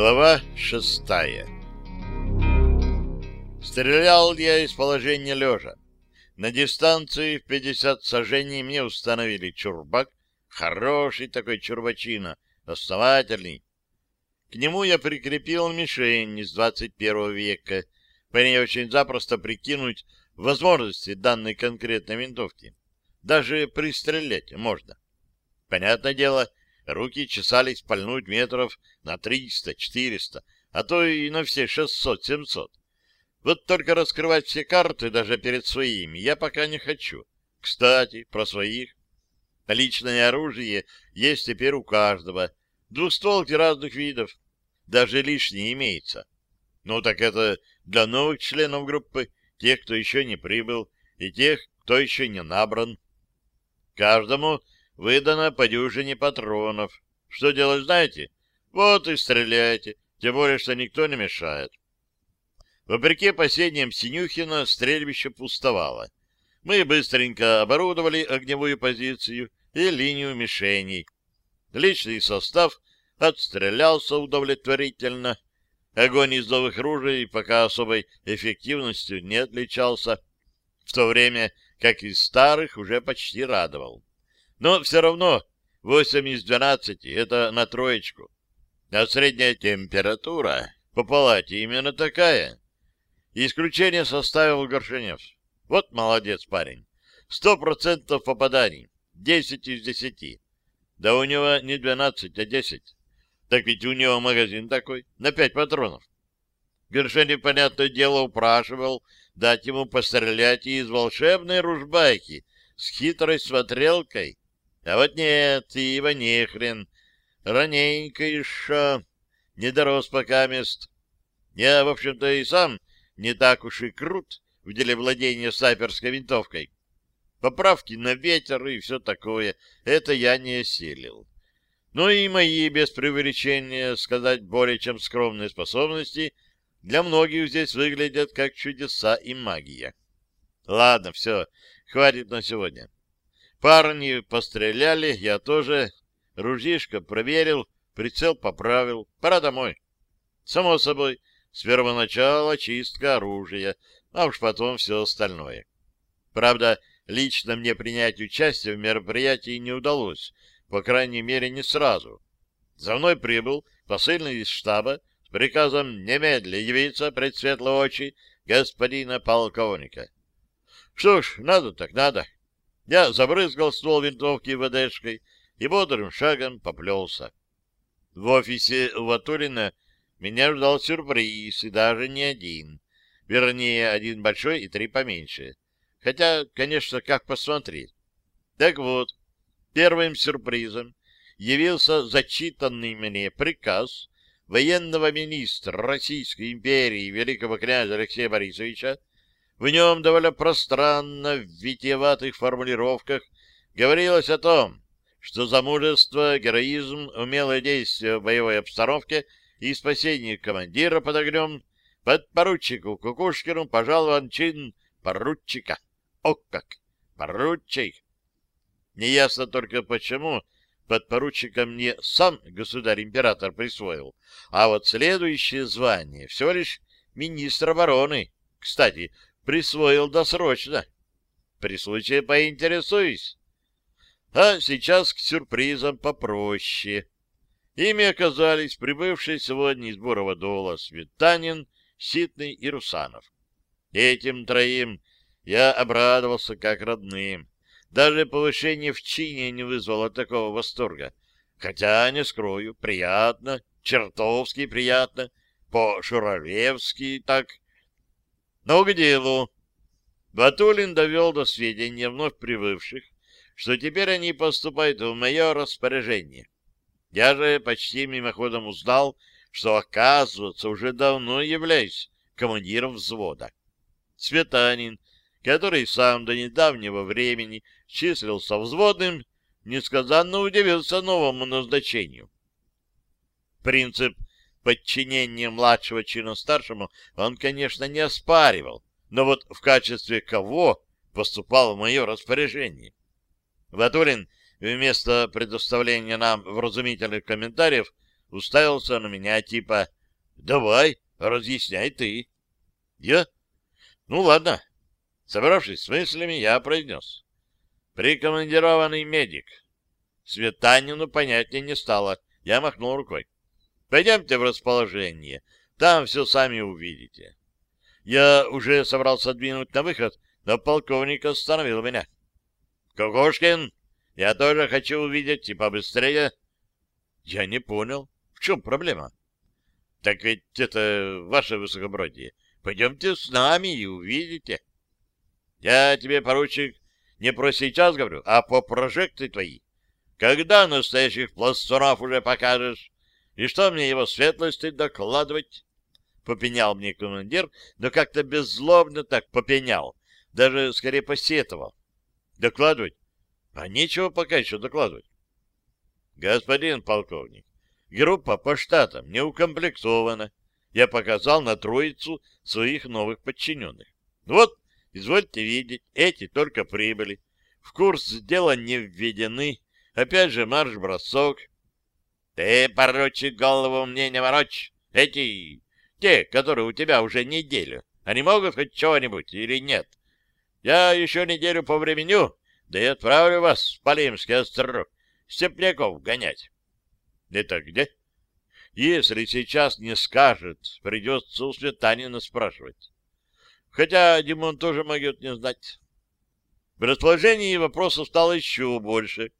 Глава шестая Стрелял я из положения лежа. На дистанции в 50 сажений мне установили чурбак, хороший такой чурбачина, основательный. К нему я прикрепил мишень из 21 века, по ней очень запросто прикинуть возможности данной конкретной винтовки. Даже пристрелять можно. Понятное дело, руки чесались пальнуть метров на 300-400, а то и на все 600-700. Вот только раскрывать все карты даже перед своими я пока не хочу. Кстати, про своих. Личное оружие есть теперь у каждого. Двустволки разных видов. Даже лишние имеется. Ну так это для новых членов группы, тех, кто еще не прибыл, и тех, кто еще не набран. Каждому выдано по дюжине патронов. Что делать, знаете? Вот и стреляйте, тем более, что никто не мешает. Вопреки опасениям Синюхина, стрельбище пустовало. Мы быстренько оборудовали огневую позицию и линию мишеней. Личный состав отстрелялся удовлетворительно. Огонь из новых ружей пока особой эффективностью не отличался, в то время как из старых уже почти радовал. Но все равно 8 из 12 — это на троечку. А средняя температура по палате именно такая. Исключение составил Горшенев. Вот молодец парень. Сто процентов попаданий. Десять из десяти. Да у него не двенадцать, а десять. Так ведь у него магазин такой, на пять патронов. Горшенев, понятное дело, упрашивал дать ему пострелять из волшебной ружбайки с хитрой смотрелкой. А вот нет, Ива не хрен. Раненько еще. Не дорос пока мест. Я, в общем-то, и сам не так уж и крут в деле владения снайперской винтовкой. Поправки на ветер и все такое, это я не осилил. Но и мои, без преувеличения, сказать более чем скромные способности, для многих здесь выглядят как чудеса и магия. Ладно, все, хватит на сегодня. Парни постреляли, я тоже. Ружишко проверил, прицел поправил. Пора домой. Само собой, с первоначала чистка оружия, а уж потом все остальное. Правда, лично мне принять участие в мероприятии не удалось, по крайней мере, не сразу. За мной прибыл посыльный из штаба с приказом немедля явиться пред светлые очи господина полковника. Что ж, надо так надо. Я забрызгал ствол винтовки ВДшкой и бодрым шагом поплелся. В офисе Ватурина меня ждал сюрприз, и даже не один. Вернее, один большой и три поменьше. Хотя, конечно, как посмотреть. Так вот, первым сюрпризом явился зачитанный мне приказ военного министра Российской империи великого князя Алексея Борисовича. В нем довольно пространно, в витиеватых формулировках говорилось о том, что за мужество, героизм, умелое действие в боевой обстановке — и спасение командира под огнем, подпоручику Кукушкину пожалован чин поручика. О как! Поручик! Неясно только почему подпоручиком мне сам государь-император присвоил, а вот следующее звание всего лишь министр обороны. Кстати, присвоил досрочно. При случае поинтересуюсь. А сейчас к сюрпризам попроще. Ими оказались прибывшие сегодня из Бурова-Дола Светанин, Ситный и Русанов. Этим троим я обрадовался как родным. Даже повышение в чине не вызвало такого восторга. Хотя, не скрою, приятно, чертовски приятно, по-шуравлевски так. Но к делу. Батулин довел до сведения вновь прибывших, что теперь они поступают в мое распоряжение. Я же почти мимоходом узнал, что, оказывается, уже давно являюсь командиром взвода. Светанин, который сам до недавнего времени числился взводным, несказанно удивился новому назначению. Принцип подчинения младшего чина старшему он, конечно, не оспаривал, но вот в качестве кого поступал в мое распоряжение? Ватулин вместо предоставления нам вразумительных комментариев уставился на меня типа «Давай, разъясняй ты». Я? Ну ладно. Собравшись с мыслями, я произнес. Прикомандированный медик. Светанину понятнее не стало. Я махнул рукой. Пойдемте в расположение. Там все сами увидите. Я уже собрался двинуть на выход, но полковник остановил меня. — Кукушкин, я тоже хочу увидеть и побыстрее. — Я не понял. В чем проблема? — Так ведь это ваше высокобродие. Пойдемте с нами и увидите. Я тебе, поручик, не про сейчас говорю, а по прожекты твои. Когда настоящих пластунов уже покажешь? И что мне его светлости докладывать? Попенял мне командир, но как-то беззлобно так попенял. Даже скорее посетовал. Докладывать? А нечего пока еще докладывать. Господин полковник, группа по штатам не укомплектована. Я показал на троицу своих новых подчиненных. Вот, извольте видеть, эти только прибыли. В курс дела не введены. Опять же марш-бросок. Ты, порочи, голову мне не ворочь. Эти, те, которые у тебя уже неделю, они могут хоть чего-нибудь или нет? Я еще неделю по времени, да и отправлю вас в Полимский остров степняков гонять. Это где? Если сейчас не скажет, придется у Светанина спрашивать. Хотя Димон тоже могет не знать. В расположении вопросов стало еще больше.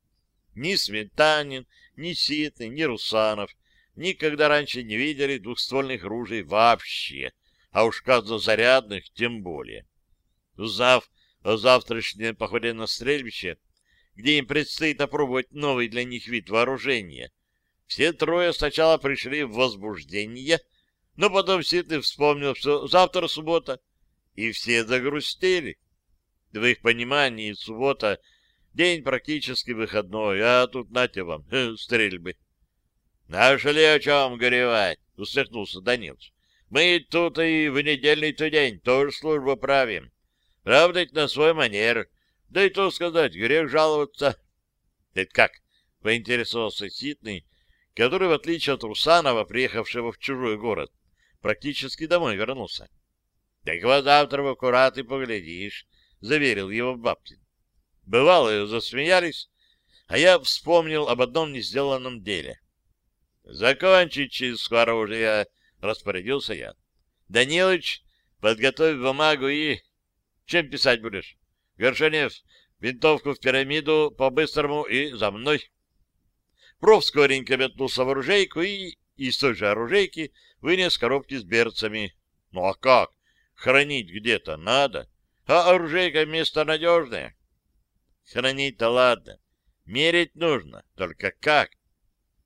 Ни Светанин, ни Ситный, ни Русанов никогда раньше не видели двухствольных ружей вообще, а уж казнозарядных тем более. Узнав о завтрашнем походе на стрельбище, где им предстоит опробовать новый для них вид вооружения, все трое сначала пришли в возбуждение, но потом Ситный вспомнил, что завтра суббота, и все загрустили. В их понимании суббота — день практически выходной, а тут нате вам, стрельбы. — Нашли о чем горевать, — усмехнулся Данилович. — Мы тут и в недельный-то день тоже службу правим. Правда, на свой манер. Да и то сказать, грех жаловаться. — Это как? — поинтересовался Ситный, который, в отличие от Русанова, приехавшего в чужой город, практически домой вернулся. — Так вот завтра в аккурат и поглядишь, — заверил его Бабкин. Бывалые засмеялись, а я вспомнил об одном не сделанном деле. — Закончить чистку оружия, — распорядился я. — Данилыч, подготовь бумагу и... Чем писать будешь? Горшенев, винтовку в пирамиду по-быстрому и за мной. Проф скоренько метнулся в оружейку и из той же оружейки вынес коробки с берцами. Ну а как? Хранить где-то надо. А оружейка место надежное. Хранить-то ладно. Мерить нужно. Только как?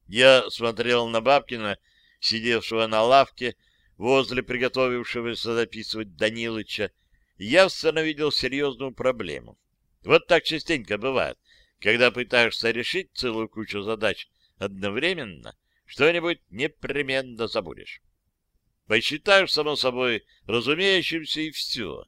Я смотрел на Бабкина, сидевшего на лавке возле приготовившегося записывать Данилыча, и явственно видел серьезную проблему. Вот так частенько бывает когда пытаешься решить целую кучу задач одновременно, что-нибудь непременно забудешь. Посчитаешь, само собой, разумеющимся, и все.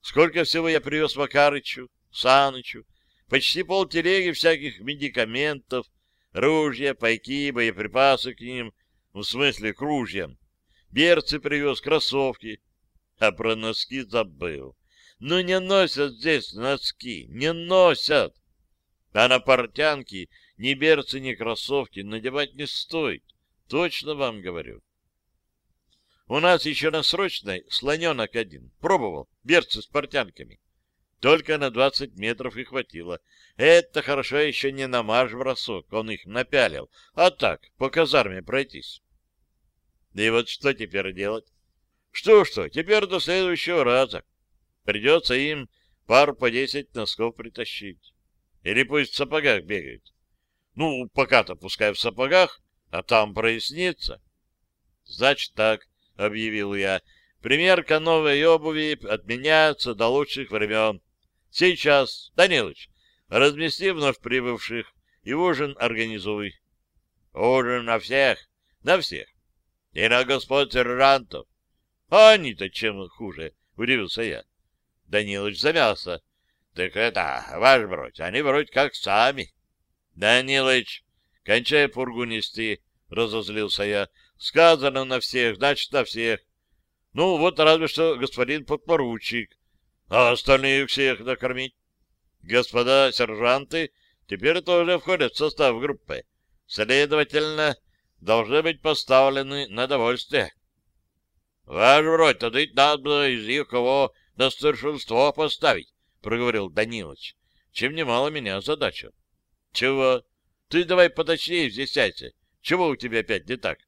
Сколько всего я привез Макарычу, Санычу, почти полтелеги всяких медикаментов, ружья, пайки, боеприпасы к ним, в смысле к ружьям, берцы привез, кроссовки, а про носки забыл. Ну не носят здесь носки, не носят. А на портянки ни берцы, ни кроссовки надевать не стоит. Точно вам говорю. У нас еще на срочной слоненок один. Пробовал. Берцы с портянками. Только на двадцать метров и хватило. Это хорошо еще не на марш-бросок он их напялил, а так, по казарме пройтись. И вот что теперь делать? Что-что, теперь до следующего раза. Придется им пар по десять носков притащить. Или пусть в сапогах бегает. Ну, пока-то пускай в сапогах, а там прояснится. Значит так, — объявил я, — примерка новой обуви отменяется до лучших времен. Сейчас, Данилыч, размести вновь прибывших и ужин организуй. Ужин на всех? На всех. И на господ сержантов. А они-то чем хуже, — удивился я. Данилыч замялся. Так это, ваш бродь, они вроде как сами. Данилыч, кончай пургу нести, разозлился я. Сказано на всех, значит, на всех. Ну, вот разве что господин подпоручик. А остальных всех накормить? Господа сержанты теперь тоже входят в состав группы. Следовательно, должны быть поставлены на довольствие. — Ваш бродь, тогда надо из них кого на старшинство поставить, — проговорил Данилович, чем немало меня озадачил. — Чего? Ты давай поточнее взясяйся. Чего у тебя опять не так?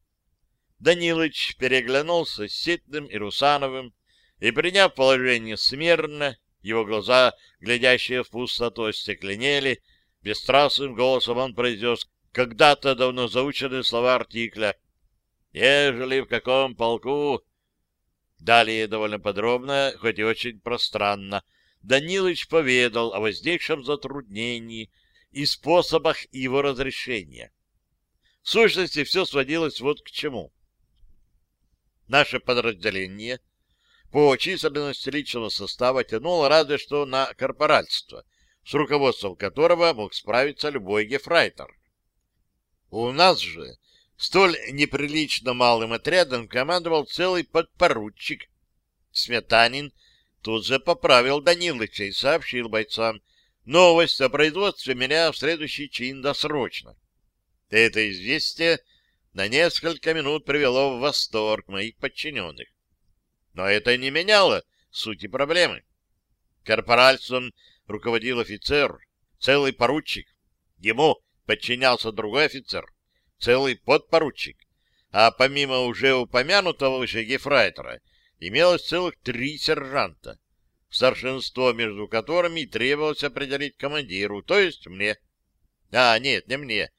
Данилыч переглянулся с Ситным и Русановым и, приняв положение смирно, его глаза, глядящие в пустоту, остекленели, бесстрастным голосом он произнес когда-то давно заученные слова артикля «Ежели в каком полку...» Далее довольно подробно, хоть и очень пространно, Данилыч поведал о возникшем затруднении и способах его разрешения. В сущности, все сводилось вот к чему. Наше подразделение по численности личного состава тянуло разве что на корпоральство, с руководством которого мог справиться любой гефрайтер. У нас же столь неприлично малым отрядом командовал целый подпоручик. Сметанин тут же поправил Данилыча и сообщил бойцам новость о производстве меня в следующий чин досрочно. Это известие на несколько минут привело в восторг моих подчиненных. Но это не меняло сути проблемы. Корпоральством руководил офицер, целый поручик. Ему подчинялся другой офицер, целый подпоручик. А помимо уже упомянутого выше гефрайтера, имелось целых три сержанта, старшинство между которыми требовалось определить командиру, то есть мне. А, нет, не мне,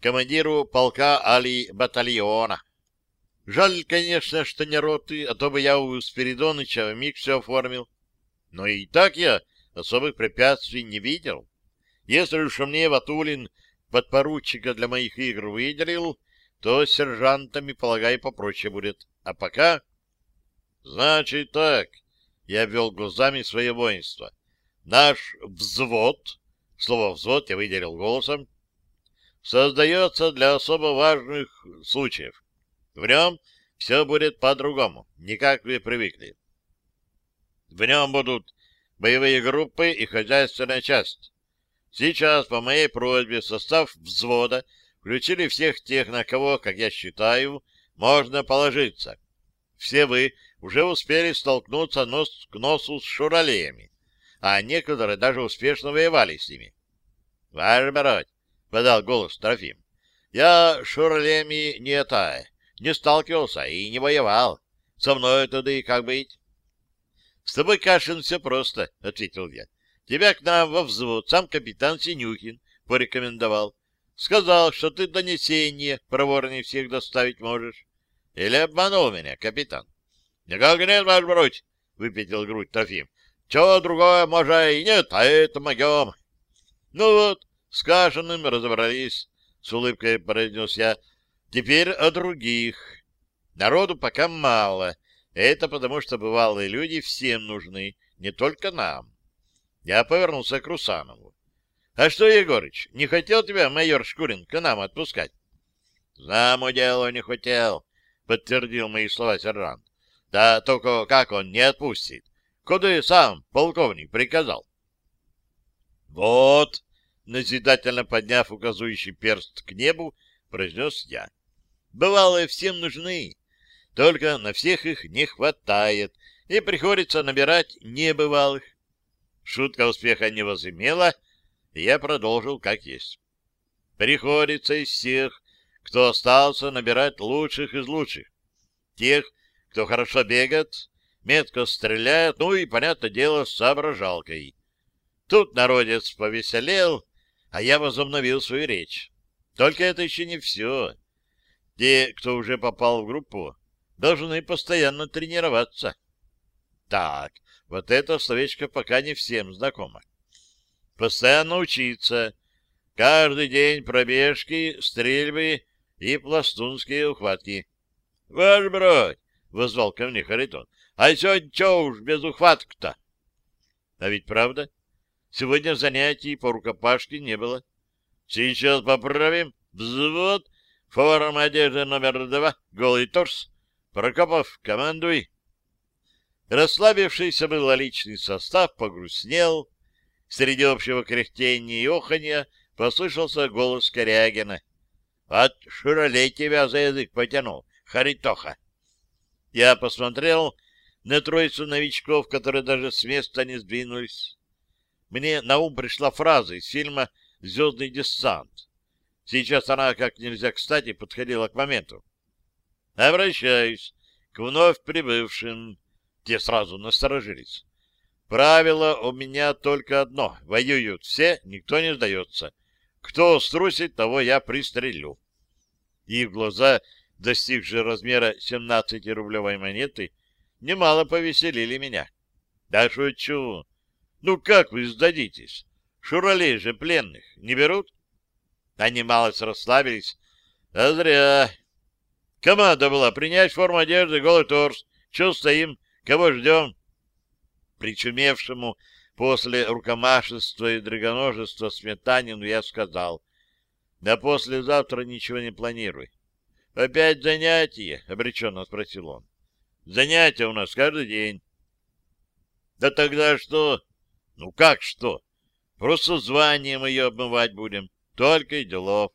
командиру полка Али батальона. Жаль, конечно, что не роты, а то бы я у Спиридоныча миг все оформил. Но и так я особых препятствий не видел. Если уж мне Ватулин подпоручика для моих игр выделил, то с сержантами, полагаю, попроще будет. А пока... Значит так, я ввел глазами свое воинство. Наш взвод, слово «взвод» я выделил голосом, создается для особо важных случаев. В нем все будет по-другому, не как вы привыкли. В нем будут боевые группы и хозяйственная часть. Сейчас, по моей просьбе, в состав взвода включили всех тех, на кого, как я считаю, можно положиться. Все вы уже успели столкнуться нос к носу с шуралеями, а некоторые даже успешно воевали с ними. Ваш бродь, подал голос Трофим. Я шурлеми не тая, не сталкивался и не воевал. Со мной туда и как быть? — С тобой, Кашин, все просто, — ответил я. — Тебя к нам во взвод сам капитан Синюхин порекомендовал. Сказал, что ты донесение проворнее всех доставить можешь. Или обманул меня, капитан? — Никак нет, ваш бродь, — выпятил грудь Трофим. — Чего другое, может, и нет, а это моем. — Ну вот, с Кашиным разобрались, — с улыбкой произнес я. Теперь о других. Народу пока мало. Это потому, что бывалые люди всем нужны, не только нам. Я повернулся к Русанову. — А что, Егорыч, не хотел тебя майор Шкурин к нам отпускать? — Знамо дело не хотел, — подтвердил мои слова сержант. — Да только как он не отпустит? Куда сам полковник приказал? — Вот, назидательно подняв указующий перст к небу, произнес я. Бывалые всем нужны, только на всех их не хватает, и приходится набирать небывалых. Шутка успеха не возымела, и я продолжил как есть. Приходится из всех, кто остался, набирать лучших из лучших. Тех, кто хорошо бегает, метко стреляет, ну и, понятное дело, с соображалкой. Тут народец повеселел, а я возобновил свою речь. Только это еще не все. Те, кто уже попал в группу, должны постоянно тренироваться. Так, вот это словечко пока не всем знакомо. Постоянно учиться. Каждый день пробежки, стрельбы и пластунские ухватки. — Ваш бродь! — возвал ко мне Харитон. — А сегодня что уж без ухваток-то? А ведь правда, Сегодня занятий по рукопашке не было. Сейчас поправим. Взвод. Форма одежды номер два, голый торс. Прокопов, командуй. Расслабившийся был личный состав погрустнел. Среди общего кряхтения и оханья послышался голос Корягина. — От шуралей тебя за язык потянул, Харитоха. Я посмотрел на троицу новичков, которые даже с места не сдвинулись. Мне на ум пришла фраза из фильма «Звездный десант». Сейчас она как нельзя кстати подходила к моменту. Обращаюсь к вновь прибывшим. Те сразу насторожились. Правило у меня только одно. Воюют все, никто не сдается. Кто струсит, того я пристрелю. И в глаза, достигшие размера 17-рублевой монеты, немало повеселили меня. Да шучу. Ну как вы сдадитесь? Шуралей же пленных не берут? Они малость расслабились. А зря. Команда была принять форму одежды, голый торс. Че стоим? Кого ждем? Причумевшему после рукомашества и драгоножества сметанину я сказал, да послезавтра ничего не планируй. — Опять занятия? — обреченно спросил он. — Занятия у нас каждый день. — Да тогда что? — Ну как что? Просто звание мое обмывать будем. Только и делов.